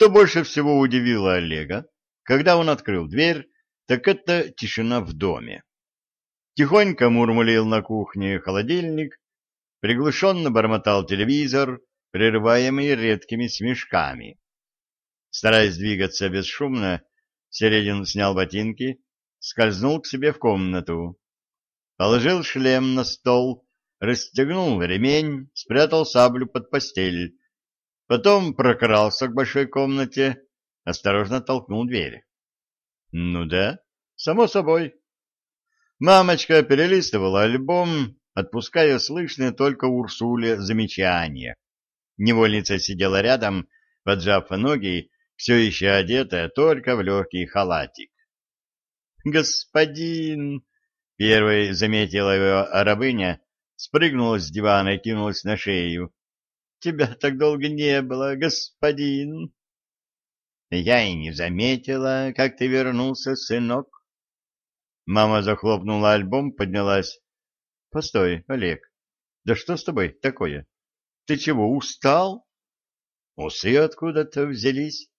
Что больше всего удивило Олега, когда он открыл дверь, так это тишина в доме. Тихонько мурмулил на кухне холодильник, приглушенно бормотал телевизор, прерываемый редкими смешками. Стараясь двигаться бесшумно, Середин снял ботинки, скользнул к себе в комнату, положил шлем на стол, расстегнул ремень, спрятал саблю под постель, потом прокрался к большой комнате, осторожно толкнул дверь. Ну да, само собой. Мамочка перелистывала альбом, отпуская слышные только Урсуле замечания. Невольница сидела рядом, поджав ноги, все еще одетая только в легкий халатик. «Господин!» — первой заметила его рабыня, спрыгнула с дивана и кинулась на шею. «Тебя так долго не было, господин!» «Я и не заметила, как ты вернулся, сынок!» Мама захлопнула альбом, поднялась. «Постой, Олег, да что с тобой такое? Ты чего, устал?» «Усы откуда-то взялись.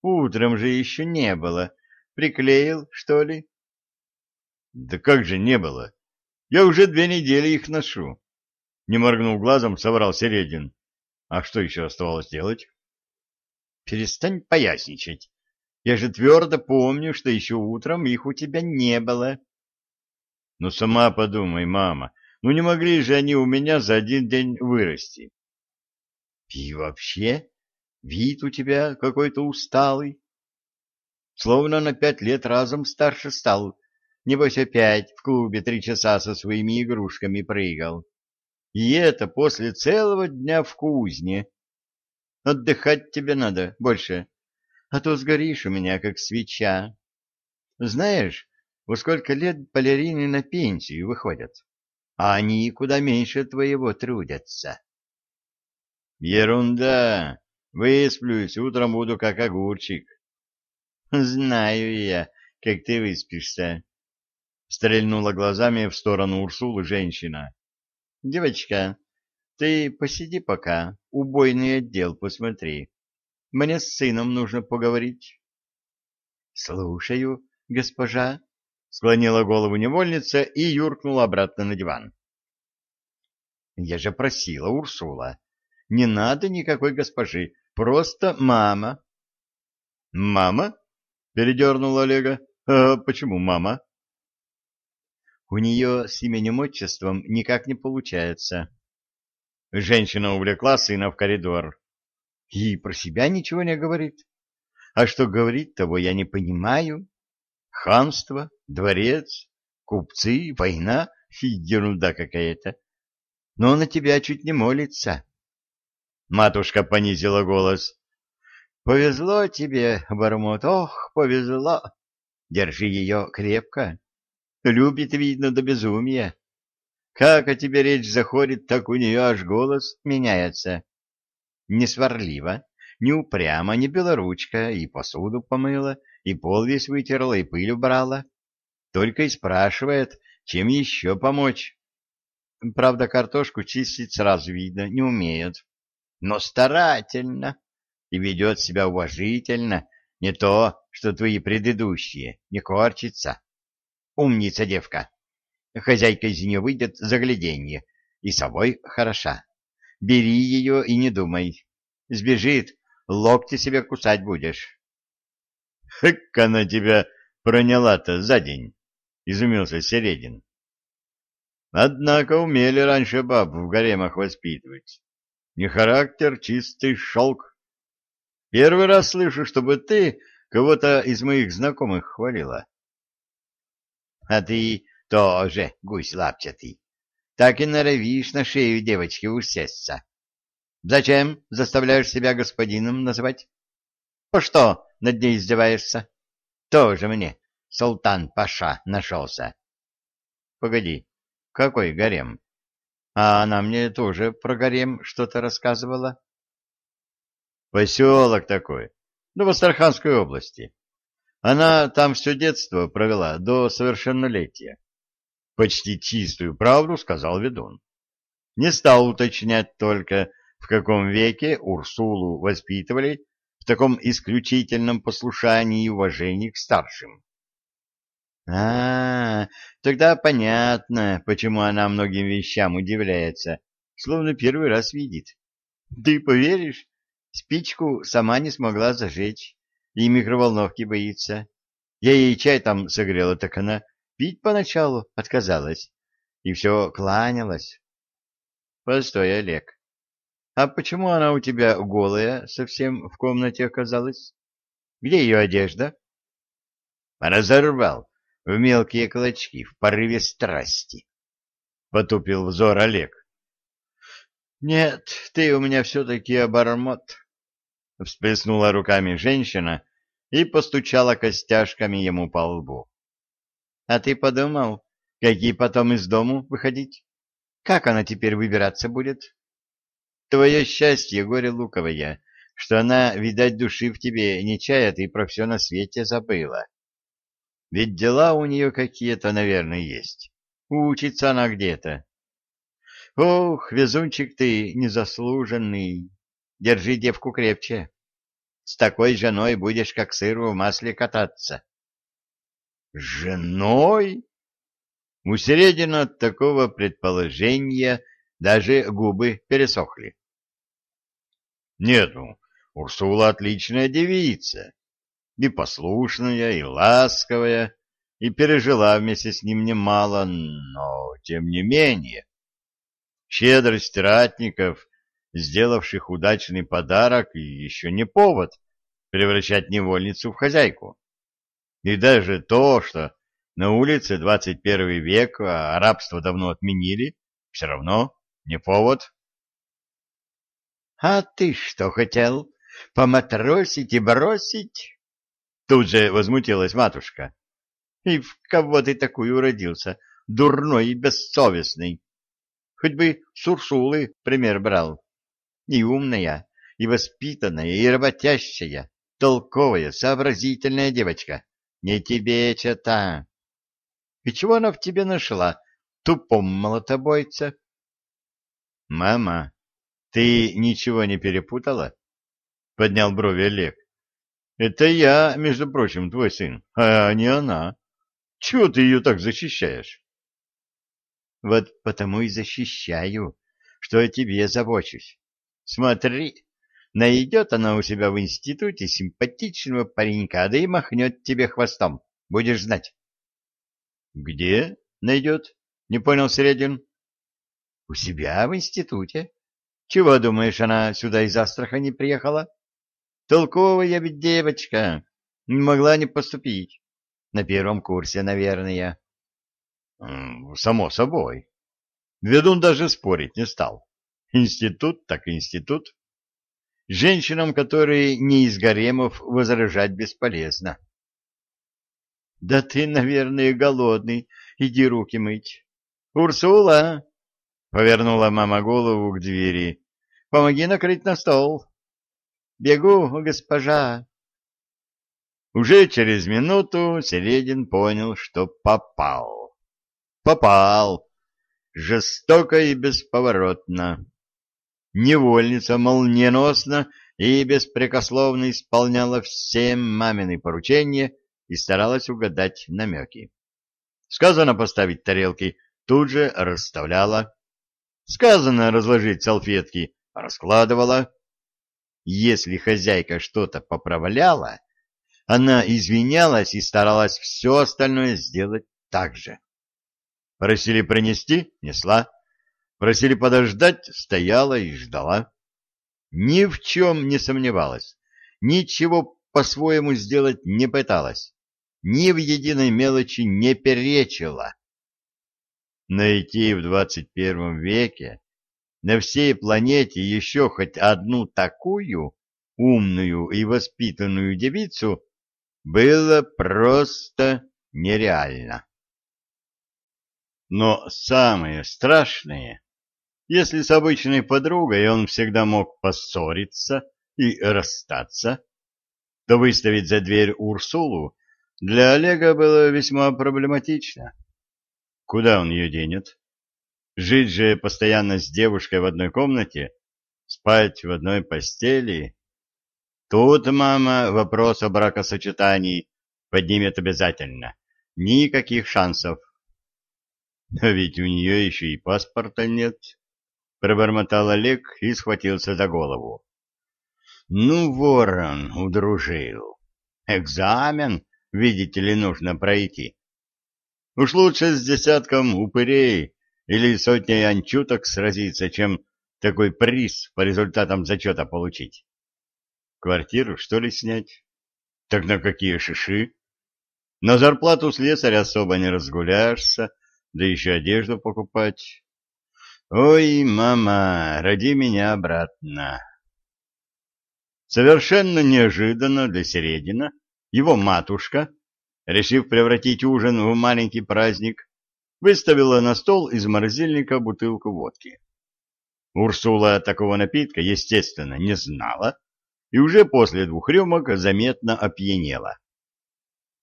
Утром же еще не было. Приклеил, что ли?» «Да как же не было? Я уже две недели их ношу. Не моргнул глазом, соврал Середин. А что еще оставалось делать? Перестань поясничать. Я же твердо помню, что еще утром их у тебя не было. Ну, сама подумай, мама, ну не могли же они у меня за один день вырасти. И вообще, вид у тебя какой-то усталый. Словно на пять лет разом старше стал, Небось, опять в клубе три часа со своими игрушками прыгал. И это после целого дня в кузне. Отдыхать тебе надо больше, а то сгоришь у меня, как свеча. Знаешь, во сколько лет балерины на пенсию выходят, а они куда меньше твоего трудятся. Ерунда. Высплюсь, утром буду как огурчик. Знаю я, как ты выспишься стрельнула глазами в сторону Урсулы женщина. — Девочка, ты посиди пока, убойный отдел посмотри. Мне с сыном нужно поговорить. — Слушаю, госпожа, — склонила голову невольница и юркнула обратно на диван. — Я же просила, Урсула, не надо никакой госпожи, просто мама. — Мама? — передернула Олега. — А почему мама? — у нее с именем-отчеством никак не получается. Женщина увлекла сына в коридор. И про себя ничего не говорит. А что говорит, того я не понимаю. Ханство, дворец, купцы, война — ерунда какая-то. Но на тебя чуть не молится. Матушка понизила голос. — Повезло тебе, Бармут, ох, повезло. Держи ее крепко. Любит, видно, до безумия. Как о тебе речь заходит, так у нее аж голос меняется. Не сварлива, не упряма, не белоручка, и посуду помыла, и пол весь вытерла, и пыль убрала. Только и спрашивает, чем еще помочь. Правда, картошку чистить сразу видно, не умеет. Но старательно и ведет себя уважительно, не то, что твои предыдущие, не корчится. Умница девка. Хозяйка из нее выйдет загляденье, и собой хороша. Бери ее и не думай. Сбежит, локти себе кусать будешь. — Хэк она тебя проняла-то за день, — изумился Середин. Однако умели раньше баб в гаремах воспитывать. Не характер, чистый шелк. Первый раз слышу, чтобы ты кого-то из моих знакомых хвалила. А ты тоже, гусь лапчатый, так и норовишь на шею девочки усесться. Зачем заставляешь себя господином называть? По что над ней издеваешься? Тоже мне султан-паша нашелся. Погоди, какой гарем? А она мне тоже про гарем что-то рассказывала. Поселок такой, ну, в Астраханской области. Она там все детство провела, до совершеннолетия. Почти чистую правду сказал ведун. Не стал уточнять только, в каком веке Урсулу воспитывали в таком исключительном послушании и уважении к старшим. А, -а, -а тогда понятно, почему она многим вещам удивляется, словно первый раз видит. Ты поверишь, спичку сама не смогла зажечь, и микроволновки боится. Я ей чай там согрела, так она пить поначалу отказалась, и все кланялась. Постой, Олег, а почему она у тебя голая совсем в комнате оказалась? Где ее одежда? Разорвал в мелкие клочки в порыве страсти. Потупил взор Олег. Нет, ты у меня все-таки обормот. Всплеснула руками женщина и постучала костяшками ему по лбу. А ты подумал, какие потом из дому выходить? Как она теперь выбираться будет? Твое счастье, горе луковое, что она, видать, души в тебе не чает и про все на свете забыла. Ведь дела у нее какие-то, наверное, есть. Учится она где-то. Ох, везунчик ты незаслуженный. Держи девку крепче. С такой женой будешь как сыр в масле кататься. Женой? У Середина от такого предположения даже губы пересохли. Нет, ну, Урсула отличная девица, и послушная, и ласковая, и пережила вместе с ним немало, но тем не менее. Щедрость ратников, сделавших удачный подарок, еще не повод превращать невольницу в хозяйку. И даже то, что на улице 21 век, а рабство давно отменили, все равно не повод. А ты что хотел? Поматросить и бросить? Тут же возмутилась матушка. И в кого ты такой уродился, дурной и бессовестный? Хоть бы с Урсулы пример брал. И умная, и воспитанная, и работящая, толковая, сообразительная девочка. Не тебе чета. И чего она в тебе нашла, тупом молотобойца? Мама, ты ничего не перепутала? Поднял брови Олег. Это я, между прочим, твой сын, а не она. Чего ты ее так защищаешь? Вот потому и защищаю, что о тебе забочусь. Смотри, найдет она у себя в институте симпатичного паренька, да и махнет тебе хвостом. Будешь знать. — Где найдет? — не понял Средин. — У себя в институте. Чего, думаешь, она сюда из Астрахани приехала? Толковая ведь девочка. Не могла не поступить. На первом курсе, наверное. Само собой. Ведун даже спорить не стал. Институт так институт. Женщинам, которые не из гаремов, возражать бесполезно. — Да ты, наверное, голодный. Иди руки мыть. — Урсула! — повернула мама голову к двери. Помоги накрыть на стол. Бегу, госпожа. Уже через минуту Середин понял, что попал. Попал. Жестоко и бесповоротно. Невольница молниеносно и беспрекословно исполняла все мамины поручения и старалась угадать намеки. Сказано поставить тарелки, тут же расставляла. Сказано разложить салфетки, раскладывала. Если хозяйка что-то поправляла, она извинялась и старалась все остальное сделать так же. Просили принести — несла. Просили подождать — стояла и ждала. Ни в чем не сомневалась, ничего по-своему сделать не пыталась, ни в единой мелочи не перечила. Найти в двадцать первом веке на всей планете еще хоть одну такую умную и воспитанную девицу было просто нереально. Но самое страшное, если с обычной подругой он всегда мог поссориться и расстаться, то выставить за дверь Урсулу для Олега было весьма проблематично. Куда он ее денет? Жить же постоянно с девушкой в одной комнате, спать в одной постели. Тут мама вопрос о бракосочетании поднимет обязательно. Никаких шансов. Но ведь у нее еще и паспорта нет, пробормотал Олег и схватился за голову. Ну, ворон удружил. Экзамен, видите ли, нужно пройти. Уж лучше с десятком упырей или сотней анчуток сразиться, чем такой приз по результатам зачета получить. Квартиру, что ли, снять? Так на какие шиши? На зарплату слесаря особо не разгуляешься, да еще одежду покупать. Ой, мама, роди меня обратно. Совершенно неожиданно для Середина его матушка, решив превратить ужин в маленький праздник, выставила на стол из морозильника бутылку водки. Урсула такого напитка, естественно, не знала, и уже после двух рюмок заметно опьянела.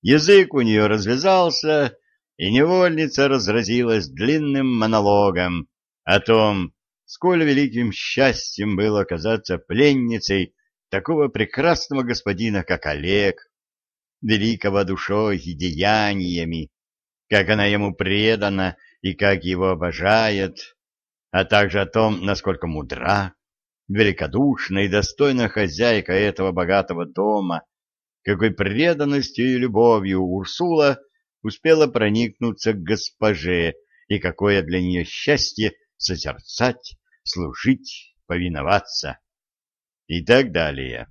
Язык у нее развязался, и невольница разразилась длинным монологом о том, сколь великим счастьем было оказаться пленницей такого прекрасного господина, как Олег, великого душой и деяниями, как она ему предана и как его обожает, а также о том, насколько мудра, великодушна и достойна хозяйка этого богатого дома, какой преданностью и любовью Урсула успела проникнуться к госпоже, и какое для нее счастье созерцать, служить, повиноваться и так далее.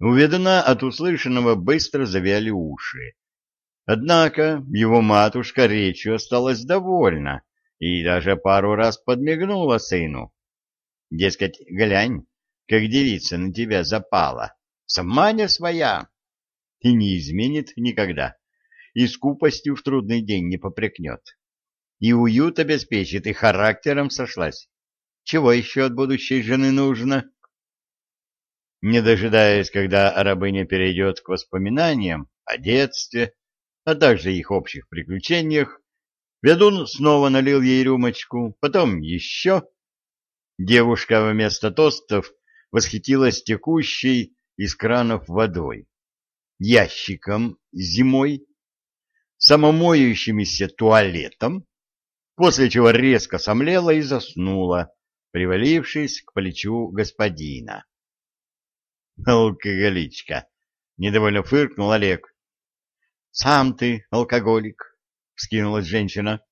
У ведуна от услышанного быстро завяли уши. Однако его матушка речью осталась довольна и даже пару раз подмигнула сыну. Дескать, глянь, как девица на тебя запала, сама не своя, и не изменит никогда, и скупостью в трудный день не попрекнет, и уют обеспечит, и характером сошлась. Чего еще от будущей жены нужно? Не дожидаясь, когда рабыня перейдет к воспоминаниям о детстве, а также их общих приключениях, ведун снова налил ей рюмочку, потом еще Девушка вместо тостов восхитилась текущей из кранов водой, ящиком зимой, самомоющимися туалетом, после чего резко сомлела и заснула, привалившись к плечу господина. «Алкоголичка!» — недовольно фыркнул Олег. «Сам ты алкоголик!» — вскинулась женщина.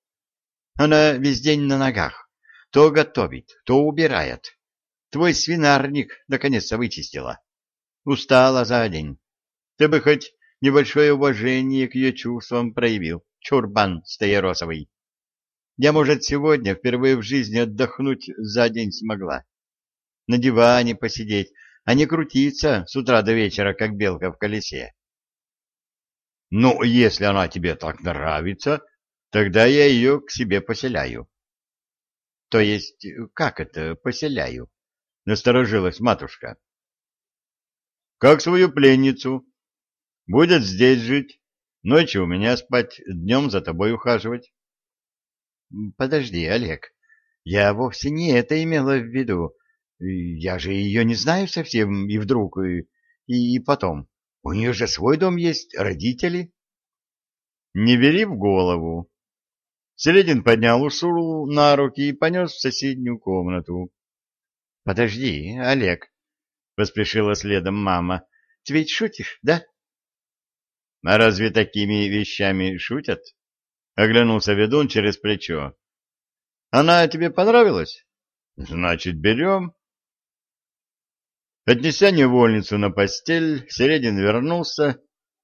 «Она весь день на ногах. То готовит, то убирает. Твой свинарник наконец-то вычистила. Устала за день. Ты бы хоть небольшое уважение к ее чувствам проявил, чурбан стояросовый. Я, может, сегодня впервые в жизни отдохнуть за день смогла. На диване посидеть, а не крутиться с утра до вечера, как белка в колесе. Ну, если она тебе так нравится, тогда я ее к себе поселяю. — То есть, как это поселяю? — насторожилась матушка. — Как свою пленницу. Будет здесь жить, ночью у меня спать, днем за тобой ухаживать. — Подожди, Олег, я вовсе не это имела в виду. Я же ее не знаю совсем, и вдруг... И, и потом, у нее же свой дом есть, родители. — Не бери в голову, Селедин поднял Урсулу на руки и понес в соседнюю комнату. — Подожди, Олег, — поспешила следом мама, — ты ведь шутишь, да? — А разве такими вещами шутят? — оглянулся ведун через плечо. — Она тебе понравилась? — Значит, берем. Отнеся невольницу на постель, Середин вернулся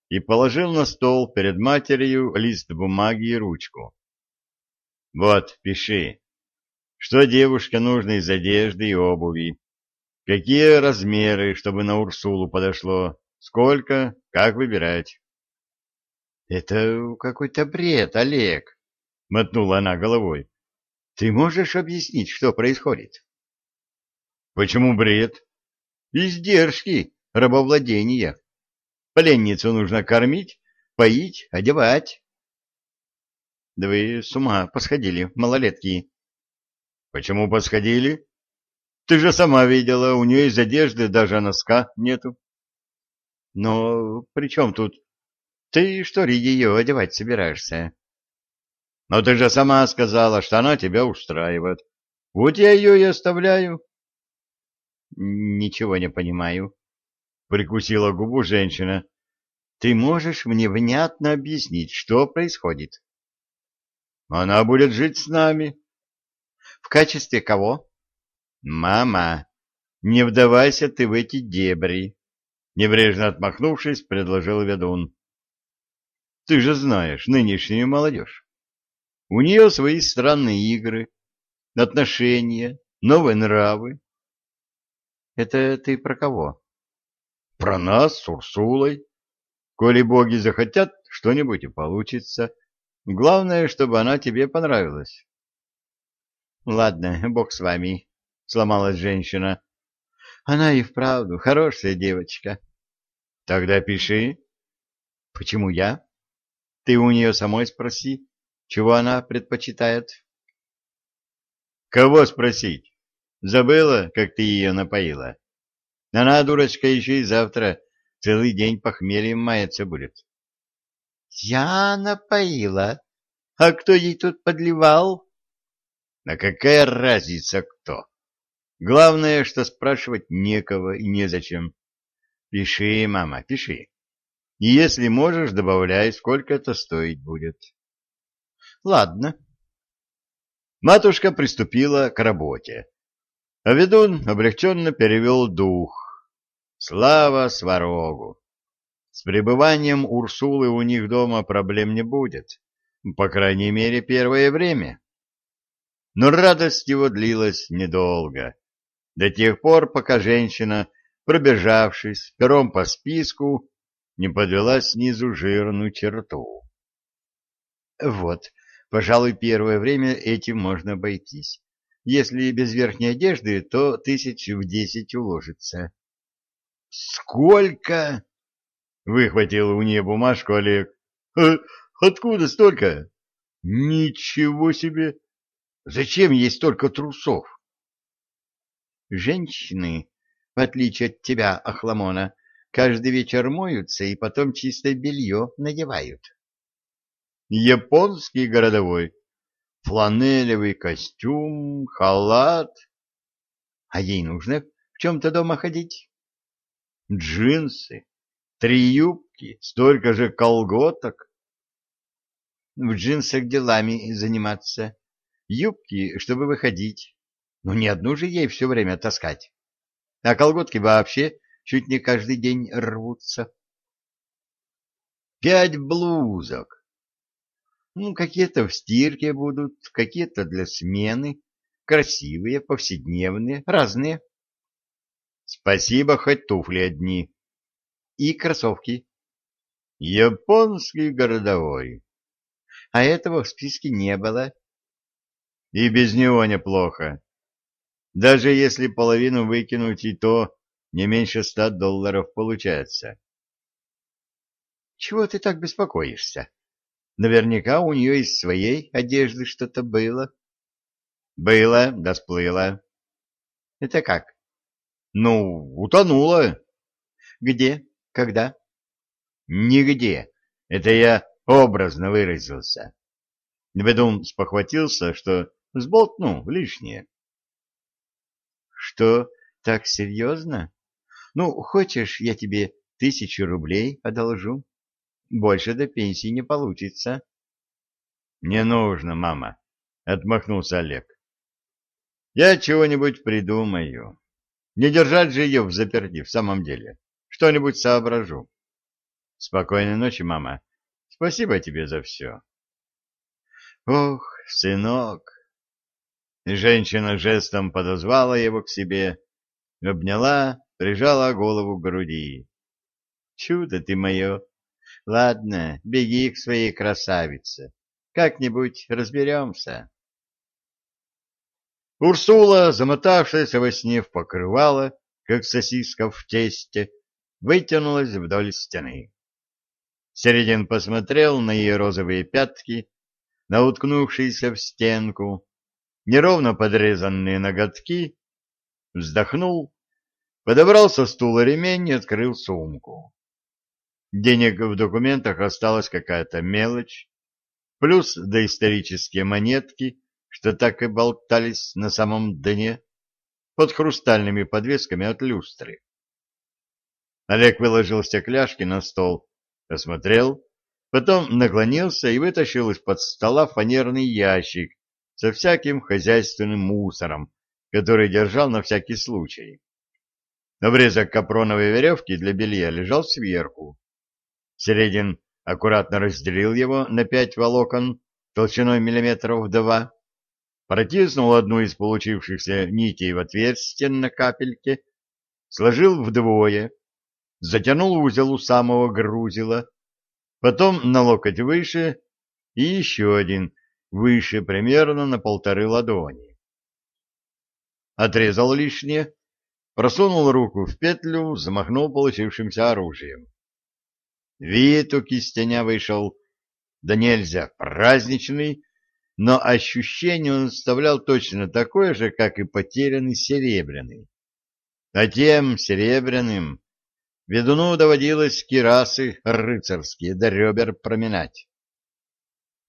и положил на стол перед матерью лист бумаги и ручку. Вот, пиши. Что девушке нужно из одежды и обуви? Какие размеры, чтобы на Урсулу подошло? Сколько? Как выбирать? — Это какой-то бред, Олег, — мотнула она головой. — Ты можешь объяснить, что происходит? — Почему бред? — Издержки рабовладения. Пленницу нужно кормить, поить, одевать. Да вы с ума посходили, малолетки. Почему посходили? Ты же сама видела, у нее из одежды даже носка нету. Но при чем тут? Ты что ли ее одевать собираешься? Но ты же сама сказала, что она тебя устраивает. Вот я ее и оставляю. Ничего не понимаю. Прикусила губу женщина. Ты можешь мне внятно объяснить, что происходит? Она будет жить с нами. В качестве кого? Мама, не вдавайся ты в эти дебри. Небрежно отмахнувшись, предложил ведун. Ты же знаешь нынешнюю молодежь. У нее свои странные игры, отношения, новые нравы. Это ты про кого? Про нас с Урсулой. Коли боги захотят, что-нибудь и получится. Главное, чтобы она тебе понравилась. Ладно, бог с вами, сломалась женщина. Она и вправду хорошая девочка. Тогда пиши. Почему я? Ты у нее самой спроси, чего она предпочитает. Кого спросить? Забыла, как ты ее напоила? Она, дурочка, еще и завтра целый день похмельем маяться будет. Я напоила. А кто ей тут подливал? А какая разница кто? Главное, что спрашивать некого и незачем. Пиши, мама, пиши. И если можешь, добавляй, сколько это стоить будет. Ладно. Матушка приступила к работе. А ведун облегченно перевел дух. Слава сварогу! С пребыванием Урсулы у них дома проблем не будет. По крайней мере, первое время. Но радость его длилась недолго. До тех пор, пока женщина, пробежавшись пером по списку, не подвела снизу жирную черту. Вот, пожалуй, первое время этим можно обойтись. Если без верхней одежды, то тысяч в десять уложится. — Сколько? — выхватил у нее бумажку Олег. «Э, — Откуда столько? — Ничего себе! Зачем есть столько трусов? — Женщины, в отличие от тебя, Ахламона, каждый вечер моются и потом чистое белье надевают. Японский городовой. Фланелевый костюм, халат. А ей нужно в чем-то дома ходить? Джинсы, три юбки, столько же колготок. В джинсах делами заниматься, юбки, чтобы выходить. Но не одну же ей все время таскать. А колготки вообще чуть не каждый день рвутся. Пять блузок. Ну, какие-то в стирке будут, какие-то для смены, красивые, повседневные, разные. Спасибо, хоть туфли одни. И кроссовки. Японский городовой. А этого в списке не было. И без него неплохо. Даже если половину выкинуть и то не меньше ста долларов получается. Чего ты так беспокоишься? Наверняка у нее из своей одежды что-то было. Было, да сплыло. Это как? Ну, утонула. Где? Когда? Нигде. Это я образно выразился. Ведун спохватился, что сболтнул лишнее. Что, так серьезно? Ну, хочешь, я тебе тысячу рублей одолжу? Больше до пенсии не получится. — Не нужно, мама, — отмахнулся Олег. — Я чего-нибудь придумаю. Не держать же ее в заперти в самом деле. Что-нибудь соображу. Спокойной ночи, мама. Спасибо тебе за все. Ох, сынок. Женщина жестом подозвала его к себе, обняла прижала голову к груди. Чудо ты мое! Ладно, беги к своей красавице. Как-нибудь разберемся. Урсула, замотавшаяся во сне в покрывало, как сосиска в тесте, вытянулась вдоль стены. Середин посмотрел на ее розовые пятки, на уткнувшиеся в стенку, неровно подрезанные ноготки вздохнул, подобрал со стула ремень и открыл сумку. Денег в документах осталась какая-то мелочь, плюс доисторические монетки, что так и болтались на самом дне, под хрустальными подвесками от люстры. Олег выложил стекляшки на стол, осмотрел, потом наклонился и вытащил из-под стола фанерный ящик со всяким хозяйственным мусором, который держал на всякий случай. Обрезок капроновой веревки для белья лежал сверху. Середин аккуратно разделил его на пять волокон толщиной миллиметров два, протиснул одну из получившихся нитей в отверстие на капельке, сложил вдвое, затянул узел у самого грузила, потом на локоть выше и еще один выше примерно на полторы ладони. Отрезал лишнее, просунул руку в петлю, замахнул получившимся оружием. Вид у кистеня вышел, да нельзя, праздничный, но ощущение он оставлял точно такое же, как и потерянный серебряный. А тем серебряным ведуну доводилось кирасы рыцарские до ребер проминать.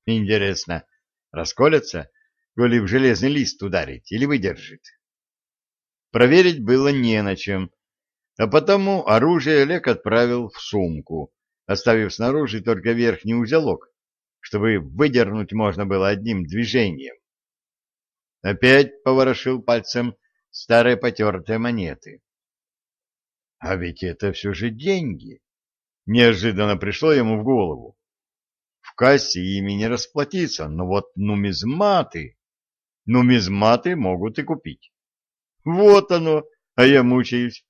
Интересно, расколется, коли в железный лист ударить, или выдержит? Проверить было не на чем, а потому оружие Олег отправил в сумку, оставив снаружи только верхний узелок, чтобы выдернуть можно было одним движением. Опять поворошил пальцем старые потертые монеты. А ведь это все же деньги. Неожиданно пришло ему в голову. В кассе ими не расплатиться, но вот нумизматы... Нумизматы могут и купить. Вот оно, а я мучаюсь.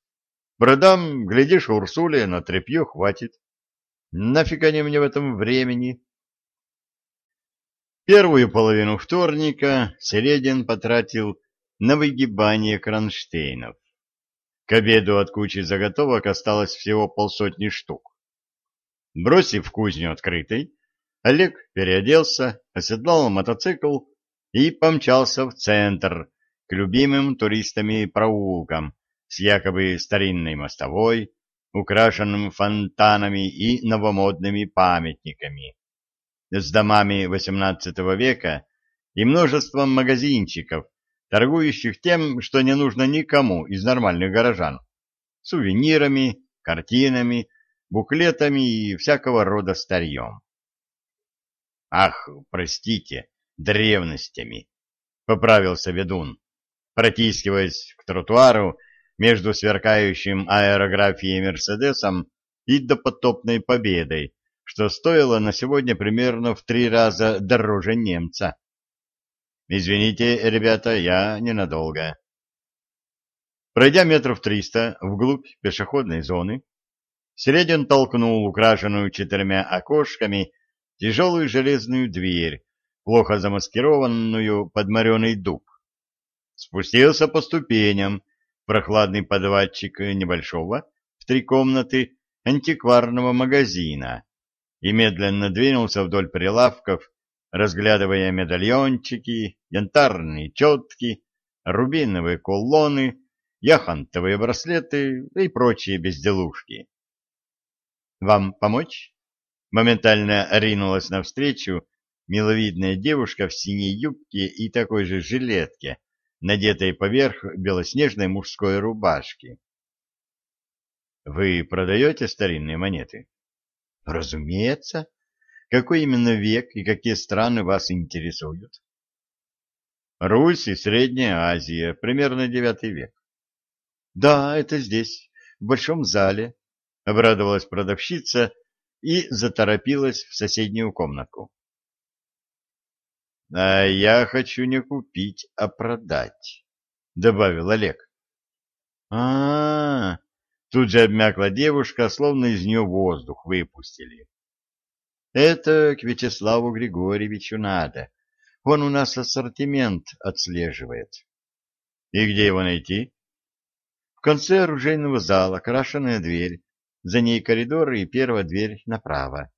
Продам, глядишь, Урсуле на тряпье хватит. Нафиг они мне в этом времени? Первую половину вторника Середин потратил на выгибание кронштейнов. К обеду от кучи заготовок осталось всего полсотни штук. Бросив кузню открытой, Олег переоделся, оседлал мотоцикл и помчался в центр, к любимым туристами проулкам с якобы старинной мостовой, украшенным фонтанами и новомодными памятниками, с домами XVIII века и множеством магазинчиков, торгующих тем, что не нужно никому из нормальных горожан, сувенирами, картинами, буклетами и всякого рода старьем. «Ах, простите, древностями!» — поправился ведун, протискиваясь к тротуару между сверкающим аэрографией Мерседесом и допотопной победой, что стоило на сегодня примерно в три раза дороже немца. Извините, ребята, я ненадолго. Пройдя метров триста вглубь пешеходной зоны, Середин толкнул украшенную четырьмя окошками тяжелую железную дверь, плохо замаскированную под мореный дуб. Спустился по ступеням, прохладный подвальчик небольшого, в три комнаты, антикварного магазина и медленно двинулся вдоль прилавков, разглядывая медальончики, янтарные четки, рубиновые кулоны, яхонтовые браслеты и прочие безделушки. «Вам помочь?» Моментально ринулась навстречу миловидная девушка в синей юбке и такой же жилетке, надетой поверх белоснежной мужской рубашки. «Вы продаете старинные монеты?» «Разумеется. Какой именно век и какие страны вас интересуют?» «Русь и Средняя Азия, примерно девятый век». «Да, это здесь, в большом зале», — обрадовалась продавщица и заторопилась в соседнюю комнатку. — А я хочу не купить, а продать, — добавил Олег. А — А-а-а! Тут же обмякла девушка, словно из нее воздух выпустили. — Это к Вячеславу Григорьевичу надо. Он у нас ассортимент отслеживает. — И где его найти? — В конце оружейного зала, крашеная дверь. За ней коридор и первая дверь направо.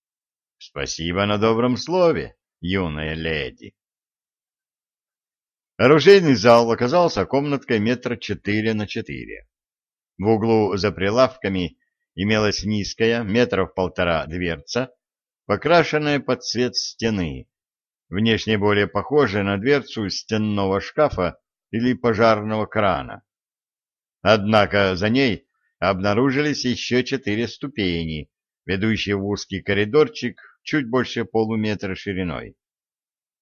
— Спасибо на добром слове юная леди. Оружейный зал оказался комнаткой метра четыре на четыре. В углу за прилавками имелась низкая, метров полтора дверца, покрашенная под цвет стены, внешне более похожая на дверцу стенного шкафа или пожарного крана. Однако за ней обнаружились еще четыре ступени, ведущие в узкий коридорчик чуть больше полуметра шириной.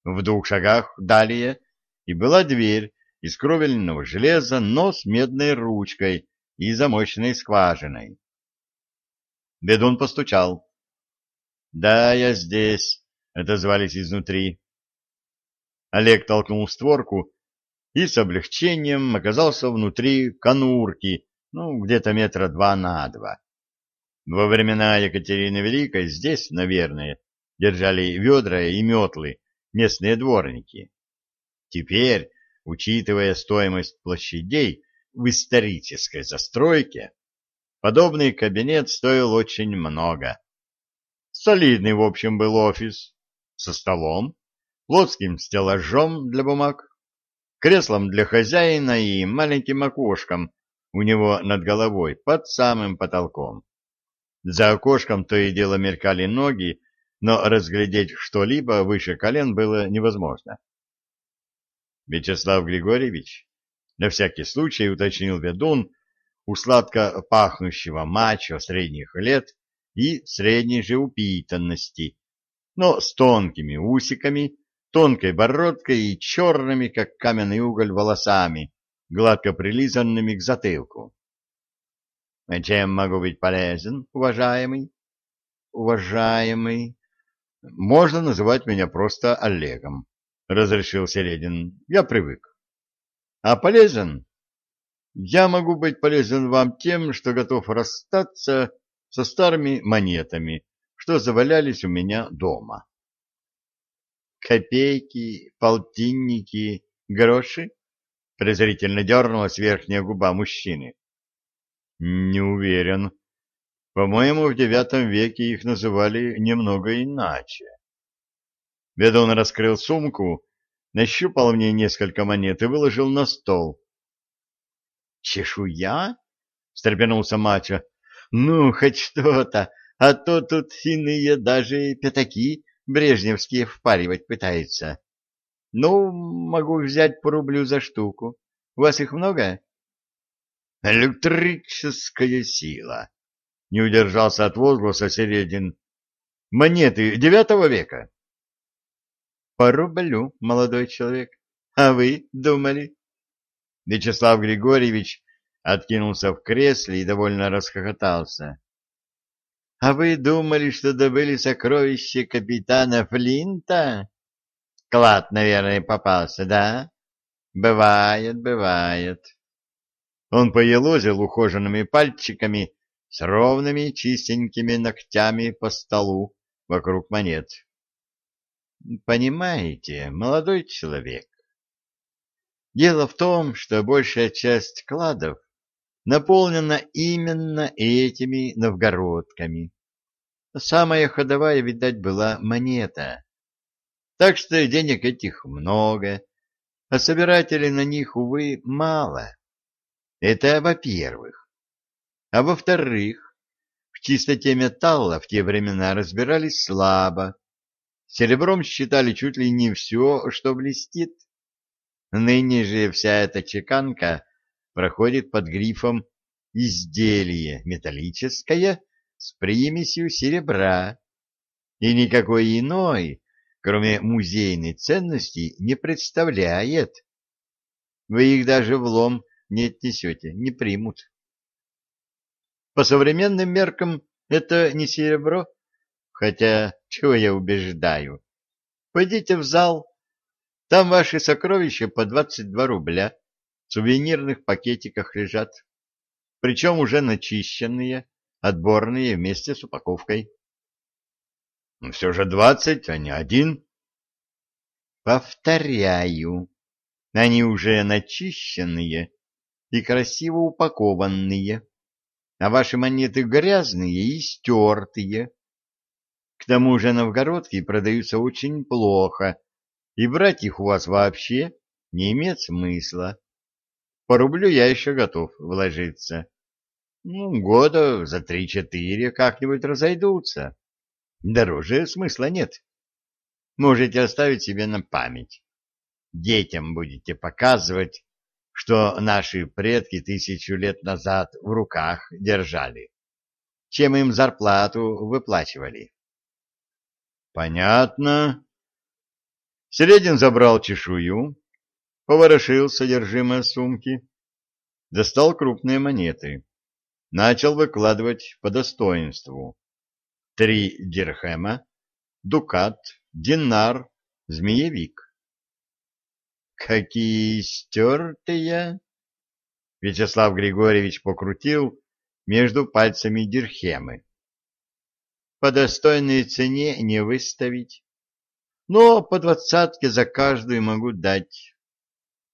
В двух шагах далее и была дверь из кровельного железа, но с медной ручкой и замочной скважиной. Бедун постучал. — Да, я здесь, — отозвались изнутри. Олег толкнул створку и с облегчением оказался внутри конурки, ну, где-то метра два на два. Во времена Екатерины Великой здесь, наверное, держали ведра и метлы местные дворники. Теперь, учитывая стоимость площадей в исторической застройке, подобный кабинет стоил очень много. Солидный, в общем, был офис со столом, плоским стеллажом для бумаг, креслом для хозяина и маленьким окошком у него над головой под самым потолком. За окошком то и дело мелькали ноги, но разглядеть что-либо выше колен было невозможно. Вячеслав Григорьевич, на всякий случай уточнил ведун у сладко пахнущего мачо средних лет и средней же упитанности, но с тонкими усиками, тонкой бородкой и черными, как каменный уголь, волосами, гладко прилизанными к затылку. — Чем могу быть полезен, уважаемый? — Уважаемый. Можно называть меня просто Олегом. — разрешил Середин. — Я привык. — А полезен? Я могу быть полезен вам тем, что готов расстаться со старыми монетами, что завалялись у меня дома. — Копейки, полтинники, гроши? — презрительно дернулась верхняя губа мужчины. — Не уверен. По-моему, в девятом веке их называли немного иначе. Ведун раскрыл сумку, нащупал в ней несколько монет и выложил на стол. «Чешуя?» — встрепенулся Мачо. «Ну, хоть что-то, а то тут иные даже пятаки брежневские впаривать пытаются. Ну, могу взять по рублю за штуку. У вас их много?» «Электрическая сила!» — не удержался от возгласа Середин. «Монеты девятого века?» По рублю, молодой человек. А вы думали? Вячеслав Григорьевич откинулся в кресле и довольно расхохотался. — А вы думали, что добыли сокровище капитана Флинта? Клад, наверное, попался, да? Бывает, бывает. Он поелозил ухоженными пальчиками с ровными чистенькими ногтями по столу вокруг монет. Понимаете, молодой человек, дело в том, что большая часть кладов наполнена именно этими новгородками. Самая ходовая, видать, была монета. Так что денег этих много, а собирателей на них, увы, мало. Это во-первых. А во-вторых, в чистоте металла в те времена разбирались слабо, Серебром считали чуть ли не все, что блестит. Ныне же вся эта чеканка проходит под грифом «изделие металлическое с примесью серебра», и никакой иной, кроме музейной ценности, не представляет. Вы их даже в лом не отнесете, не примут. По современным меркам это не серебро, Хотя, чего я убеждаю? Пойдите в зал, там ваши сокровища по 22 рубля в сувенирных пакетиках лежат, причем уже начищенные, отборные вместе с упаковкой. Ну, все же двадцать, а не один. Повторяю, они уже начищенные и красиво упакованные, а ваши монеты грязные и стертые. К тому же новгородки продаются очень плохо, и брать их у вас вообще не имеет смысла. По рублю я еще готов вложиться. Ну, года за три-четыре как-нибудь разойдутся. Дороже смысла нет. Можете оставить себе на память. Детям будете показывать, что наши предки тысячу лет назад в руках держали, чем им зарплату выплачивали. Понятно. Середин забрал чешую, поворошил содержимое сумки, достал крупные монеты начал выкладывать по достоинству. Три дирхема, дукат, динар, змеевик. Какие стертые! Вячеслав Григорьевич покрутил между пальцами дирхемы. По достойной цене не выставить, но по двадцатке за каждую могу дать.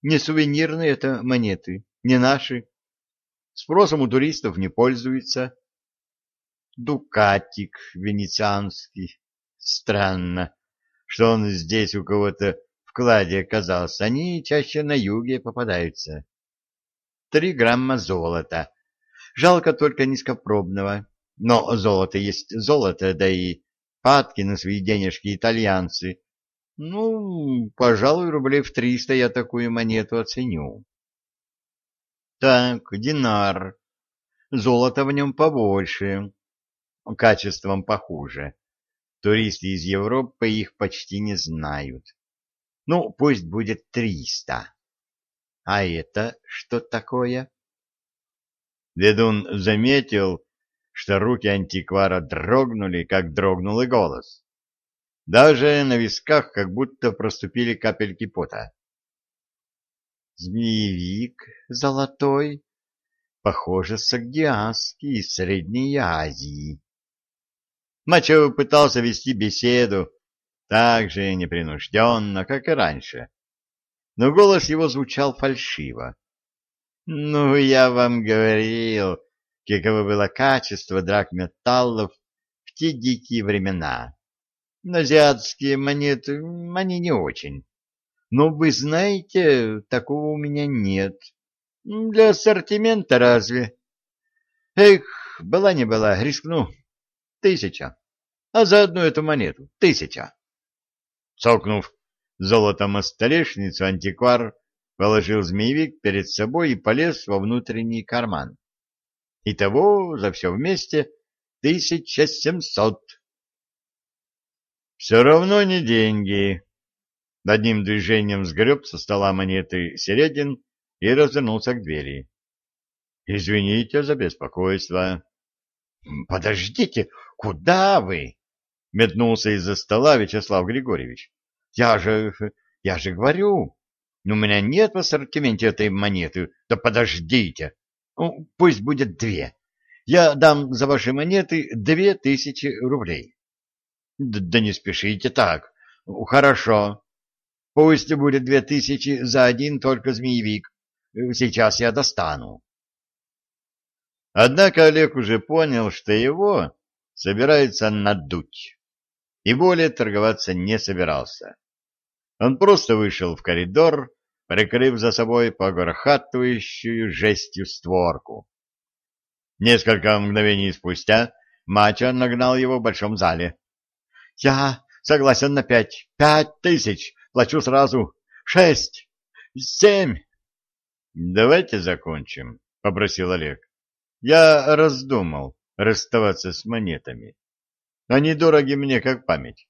Не сувенирные это монеты, не наши. Спросом у туристов не пользуется. Дукатик венецианский. Странно, что он здесь у кого-то в кладе оказался. Они чаще на юге попадаются. Три грамма золота. Жалко только низкопробного. Но золото есть золото, да и падки на свои денежки итальянцы. Ну, пожалуй, рублей в триста я такую монету оценю. Так, динар. Золото в нем побольше, качеством похуже. Туристы из Европы их почти не знают. Ну, пусть будет триста. А это что такое? Ведун заметил, что руки антиквара дрогнули, как дрогнул и голос. Даже на висках как будто проступили капельки пота. Змеевик золотой, похоже, сагдианский из Средней Азии. Мачо пытался вести беседу так же непринужденно, как и раньше, но голос его звучал фальшиво. «Ну, я вам говорил, каково было качество драгметаллов в те дикие времена. Азиатские монеты, они не очень. Но вы знаете, такого у меня нет. Для ассортимента разве? Эх, была не была, рискну. Тысяча. А за одну эту монету тысяча. Цокнув золотом о столешницу, антиквар положил змеевик перед собой и полез во внутренний карман. Итого за все вместе тысяча семьсот. Все равно не деньги, Одним движением сгреб со стола монеты Середин и развернулся к двери. — Извините за беспокойство. — Подождите, куда вы? — метнулся из-за стола Вячеслав Григорьевич. — Я же... я же говорю, у меня нет в ассортименте этой монеты. Да подождите. Ну, пусть будет две. Я дам за ваши монеты две тысячи рублей. Да, да не спешите так. Хорошо. Пусть будет две тысячи за один только змеевик. Сейчас я достану. Однако Олег уже понял, что его собирается надуть, и более торговаться не собирался. Он просто вышел в коридор, прикрыв за собой погорхатывающую жестью створку. Несколько мгновений спустя Мача нагнал его в большом зале. — Я согласен на пять. Пять тысяч. Плачу сразу. Шесть. Семь. Давайте закончим, — попросил Олег. Я раздумал расставаться с монетами. Они дороги мне как память.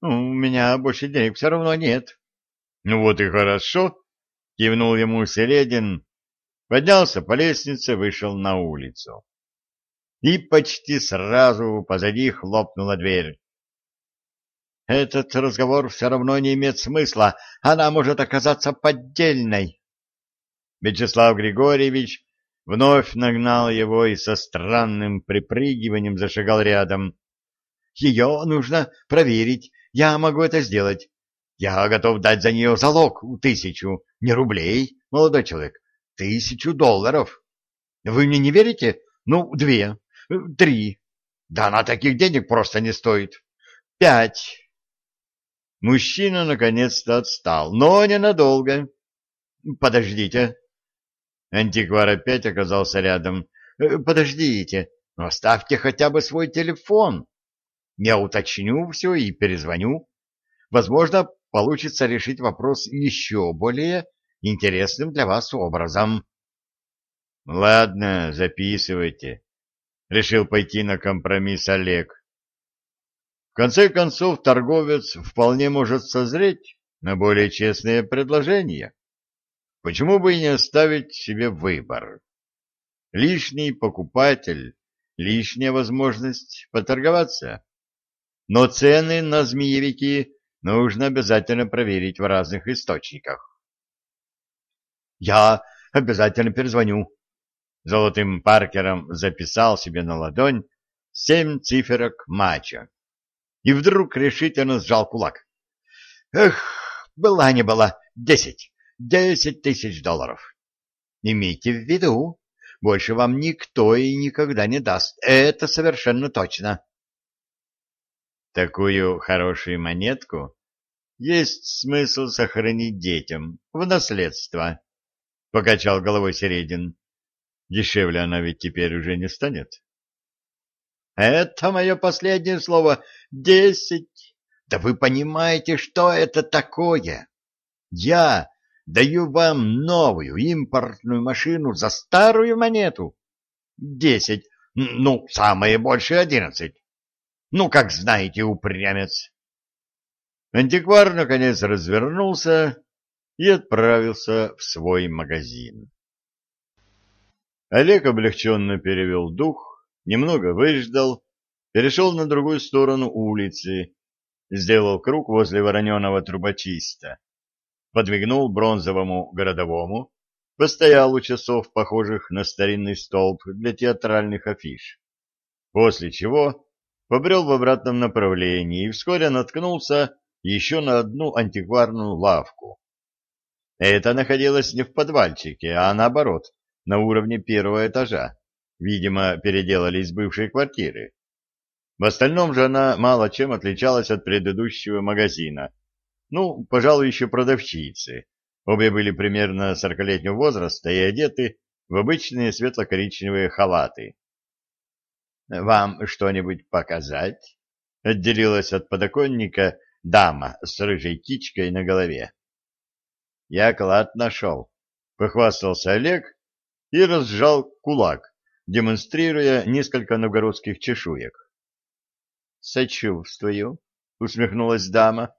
У меня больше денег все равно нет. Ну вот и хорошо, — кивнул ему Середин, поднялся по лестнице, вышел на улицу. И почти сразу позади хлопнула дверь. Этот разговор все равно не имеет смысла, она может оказаться поддельной. Вячеслав Григорьевич вновь нагнал его и со странным припрыгиванием зашагал рядом. Ее нужно проверить, я могу это сделать. Я готов дать за нее залог тысячу, не рублей, молодой человек, тысячу долларов. Вы мне не верите? Ну, две, три. Да она таких денег просто не стоит. Пять. Мужчина наконец-то отстал, но ненадолго. «Подождите». Антиквар опять оказался рядом. «Э, «Подождите, но оставьте хотя бы свой телефон. Я уточню все и перезвоню. Возможно, получится решить вопрос еще более интересным для вас образом». «Ладно, записывайте», — решил пойти на компромисс Олег. В конце концов, торговец вполне может созреть на более честные предложения. Почему бы и не оставить себе выбор? Лишний покупатель, лишняя возможность поторговаться. Но цены на змеевики нужно обязательно проверить в разных источниках. «Я обязательно перезвоню». Золотым паркером записал себе на ладонь семь циферок матча и вдруг решительно сжал кулак. «Эх, была не была, десять, десять тысяч долларов. Имейте в виду, больше вам никто и никогда не даст, это совершенно точно». Такую хорошую монетку есть смысл сохранить детям в наследство, — покачал головой Середин. Дешевле она ведь теперь уже не станет. Это мое последнее слово. Десять. Да вы понимаете, что это такое? Я даю вам новую импортную машину за старую монету. Десять. Ну, самое большее одиннадцать. Ну, как знаете, упрямец. Антиквар, наконец, развернулся и отправился в свой магазин. Олег облегченно перевел дух немного выждал, перешел на другую сторону улицы, сделал круг возле вороненого трубочиста, подвигнул бронзовому городовому, постоял у часов, похожих на старинный столб для театральных афиш, после чего побрел в обратном направлении и вскоре наткнулся еще на одну антикварную лавку. Это находилось не в подвальчике, а наоборот, на уровне первого этажа. Видимо, переделали из бывшей квартиры. В остальном же она мало чем отличалась от предыдущего магазина. Ну, пожалуй, еще продавщицы. Обе были примерно сорокалетнего возраста и одеты в обычные светло-коричневые халаты. «Вам что-нибудь показать?» — отделилась от подоконника дама с рыжей кичкой на голове. «Я клад нашел», — похвастался Олег и разжал кулак, демонстрируя несколько новгородских чешуек. «Сочувствую», — усмехнулась дама.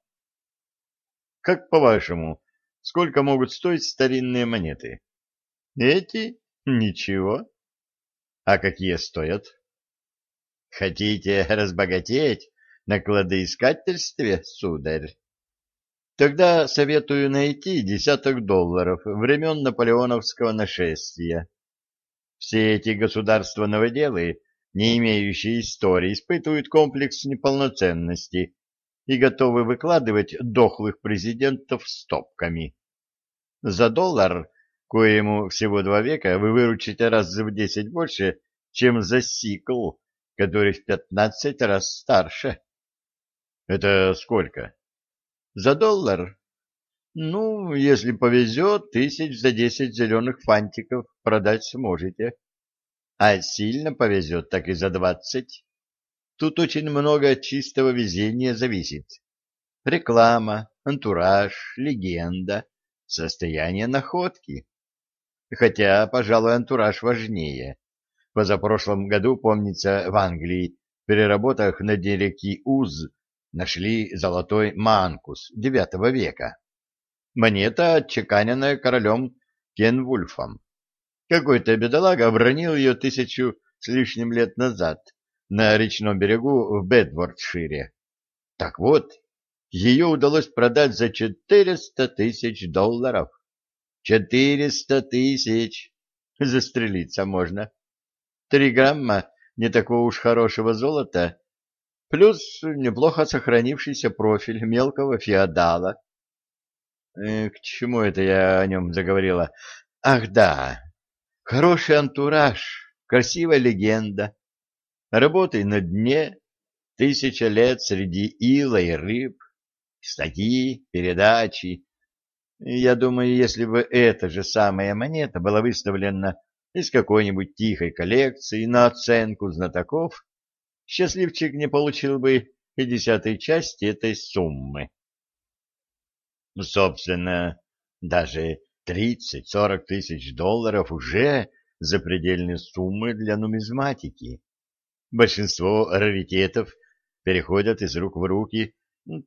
«Как по-вашему, сколько могут стоить старинные монеты?» «Эти? Ничего. А какие стоят?» «Хотите разбогатеть на кладоискательстве, сударь?» Тогда советую найти десяток долларов времен наполеоновского нашествия. Все эти государства-новоделы, не имеющие истории, испытывают комплекс неполноценности и готовы выкладывать дохлых президентов стопками. За доллар, коему всего два века, вы выручите раз в десять больше, чем за сикл, который в пятнадцать раз старше. Это сколько? За доллар? Ну, если повезет, тысяч за десять зеленых фантиков продать сможете. А сильно повезет, так и за двадцать. Тут очень много от чистого везения зависит. Реклама, антураж, легенда, состояние находки. Хотя, пожалуй, антураж важнее. Позапрошлом году, помнится, в Англии в переработах на реки Уз нашли золотой манкус IX века. Монета, отчеканенная королем Кенвульфом. Какой-то бедолага обронил ее тысячу с лишним лет назад на речном берегу в Бедвордшире. Так вот, ее удалось продать за четыреста тысяч долларов. Четыреста тысяч! Застрелиться можно. Три грамма не такого уж хорошего золота, плюс неплохо сохранившийся профиль мелкого феодала, Э, к чему это я о нем заговорила? Ах, да. Хороший антураж, красивая легенда. Работай на дне, тысяча лет среди ила и рыб. статьи, передачи. Я думаю, если бы эта же самая монета была выставлена из какой-нибудь тихой коллекции на оценку знатоков, счастливчик не получил бы и десятой части этой суммы. Собственно, даже 30-40 тысяч долларов уже запредельные суммы для нумизматики. Большинство раритетов переходят из рук в руки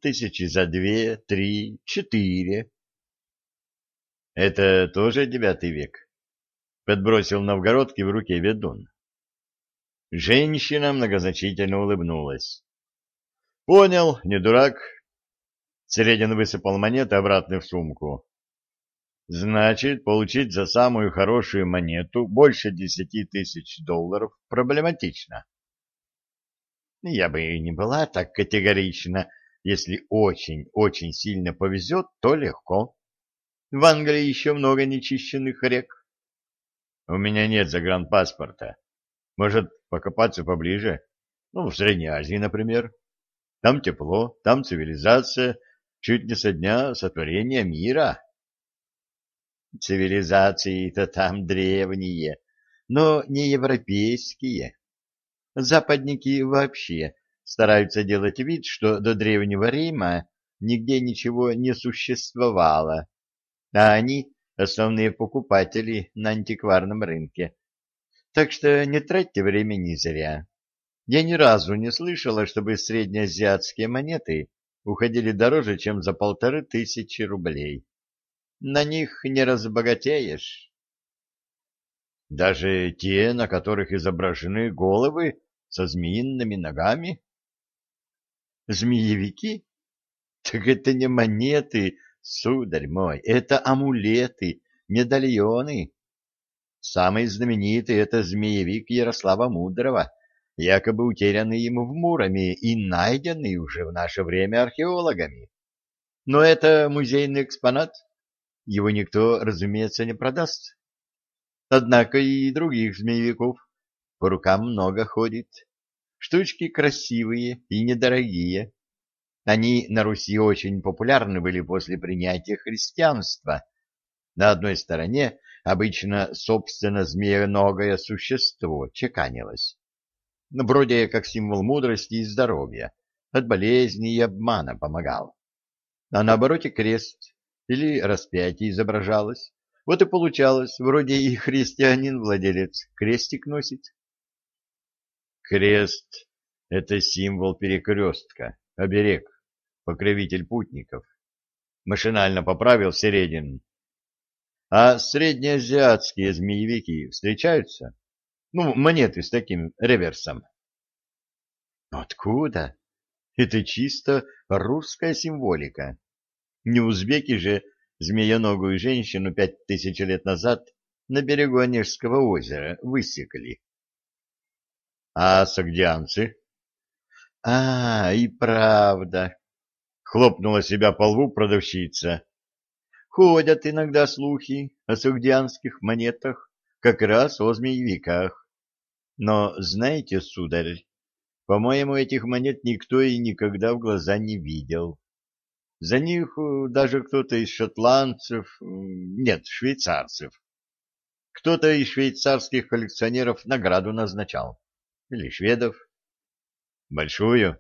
тысячи за две, три, четыре. Это тоже девятый век? Подбросил Новгородки в руке ведун. Женщина многозначительно улыбнулась. Понял, не дурак. Середин высыпал монеты обратно в сумку. Значит, получить за самую хорошую монету больше десяти тысяч долларов проблематично. Я бы не была так категорична. Если очень-очень сильно повезет, то легко. В Англии еще много нечищенных рек. У меня нет загранпаспорта. Может, покопаться поближе? Ну, в Средней Азии, например. Там тепло, там цивилизация, чуть не со дня сотворения мира. Цивилизации-то там древние, но не европейские. Западники вообще стараются делать вид, что до Древнего Рима нигде ничего не существовало, а они — основные покупатели на антикварном рынке. Так что не тратьте времени зря. Я ни разу не слышала, чтобы среднеазиатские монеты уходили дороже, чем за полторы тысячи рублей. На них не разбогатеешь. Даже те, на которых изображены головы со змеиными ногами? Змеевики? Так это не монеты, сударь мой, это амулеты, медальоны. Самый знаменитый — это змеевик Ярослава Мудрого, якобы утерянный ему в Муроме и найденный уже в наше время археологами. Но это музейный экспонат, его никто, разумеется, не продаст. Однако и других змеевиков по рукам много ходит. Штучки красивые и недорогие. Они на Руси очень популярны были после принятия христианства. На одной стороне обычно, собственно, змееногое существо чеканилось. Вроде как символ мудрости и здоровья, от болезни и обмана помогал. А на обороте крест или распятие изображалось. Вот и получалось, вроде и христианин-владелец крестик носит. Крест — это символ перекрестка, оберег, покровитель путников. Машинально поправил Середин. А среднеазиатские змеевики встречаются? Ну, монеты с таким реверсом. Откуда? Это чисто русская символика. Не узбеки же змееногую женщину пять тысяч лет назад на берегу Онежского озера высекли. А сагдианцы? А, и правда. Хлопнула себя по лбу продавщица. Ходят иногда слухи о сагдианских монетах, как раз о змеевиках. Но знаете, сударь, по-моему, этих монет никто и никогда в глаза не видел. За них э, даже кто-то из шотландцев, нет, швейцарцев. Кто-то из швейцарских коллекционеров награду назначал. Или шведов? Большую?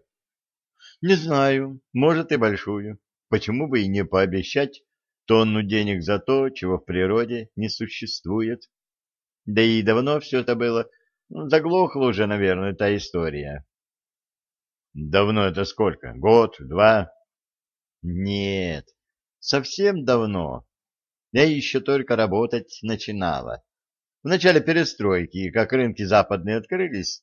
Не знаю, может и большую. Почему бы и не пообещать тонну денег за то, чего в природе не существует? Да и давно все это было. Ну, заглохла уже, наверное, та история. Давно это сколько? Год? Два? Нет, совсем давно. Я еще только работать начинала. В начале перестройки, как рынки западные открылись,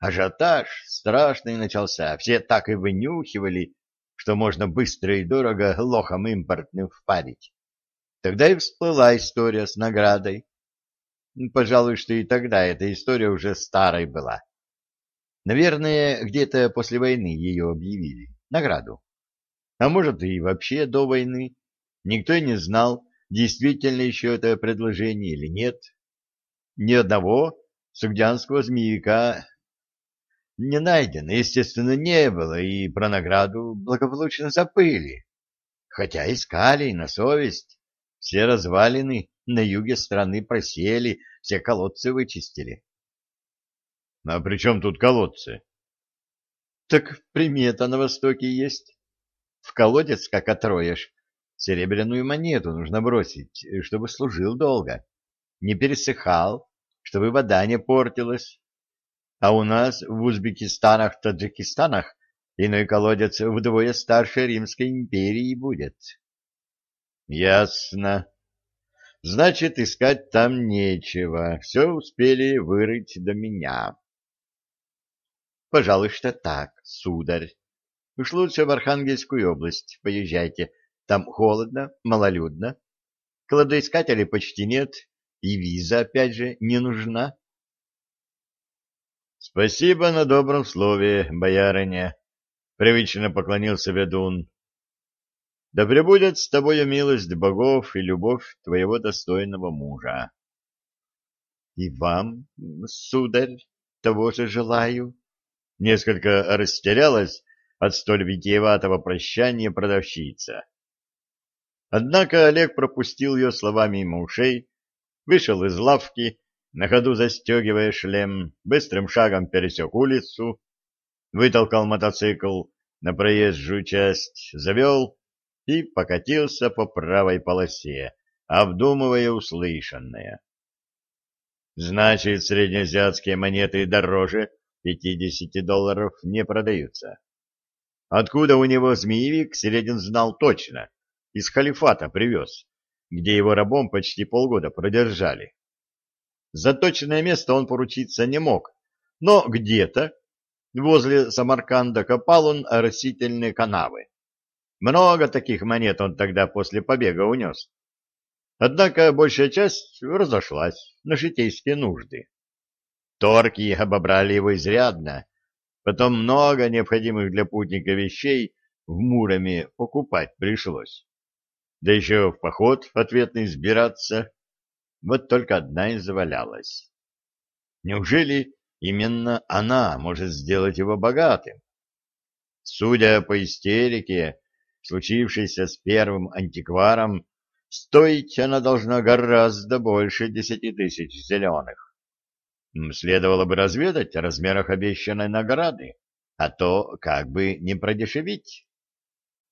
Ажиотаж страшный начался, все так и вынюхивали, что можно быстро и дорого лохом импортным впарить. Тогда и всплыла история с наградой. Пожалуй, что и тогда эта история уже старой была. Наверное, где-то после войны ее объявили, награду. А может, и вообще до войны. Никто и не знал, действительно еще это предложение или нет. Ни одного сугдянского змеевика не найдено, естественно, не было, и про награду благополучно забыли. хотя искали на совесть. Все развалины на юге страны просели, все колодцы вычистили. — А при чем тут колодцы? — Так примета на востоке есть. В колодец, как отроешь, серебряную монету нужно бросить, чтобы служил долго, не пересыхал, чтобы вода не портилась. А у нас в Узбекистанах, Таджикистанах иной колодец вдвое старше Римской империи будет. Ясно. Значит, искать там нечего. Все успели вырыть до меня. Пожалуй, что так, сударь. Уж лучше в Архангельскую область поезжайте. Там холодно, малолюдно. Кладоискателей почти нет, и виза, опять же, не нужна. — Спасибо на добром слове, боярыня, — привычно поклонился ведун. — Да пребудет с тобою милость богов и любовь твоего достойного мужа. — И вам, сударь, того же желаю. Несколько растерялась от столь витиеватого прощания продавщица. Однако Олег пропустил ее словами мимо ушей, вышел из лавки на ходу застегивая шлем, быстрым шагом пересек улицу, вытолкал мотоцикл на проезжую часть, завел и покатился по правой полосе, обдумывая услышанное. Значит, среднеазиатские монеты дороже 50 долларов не продаются. Откуда у него змеевик, Середин знал точно. Из халифата привез, где его рабом почти полгода продержали. За точное место он поручиться не мог, но где-то возле Самарканда копал он растительные канавы. Много таких монет он тогда после побега унес. Однако большая часть разошлась на житейские нужды. Торки обобрали его изрядно, потом много необходимых для путника вещей в Муроме покупать пришлось. Да еще в поход ответный сбираться. Вот только одна и завалялась. Неужели именно она может сделать его богатым? Судя по истерике, случившейся с первым антикваром, стоить она должна гораздо больше десяти тысяч зеленых. Следовало бы разведать о размерах обещанной награды, а то как бы не продешевить.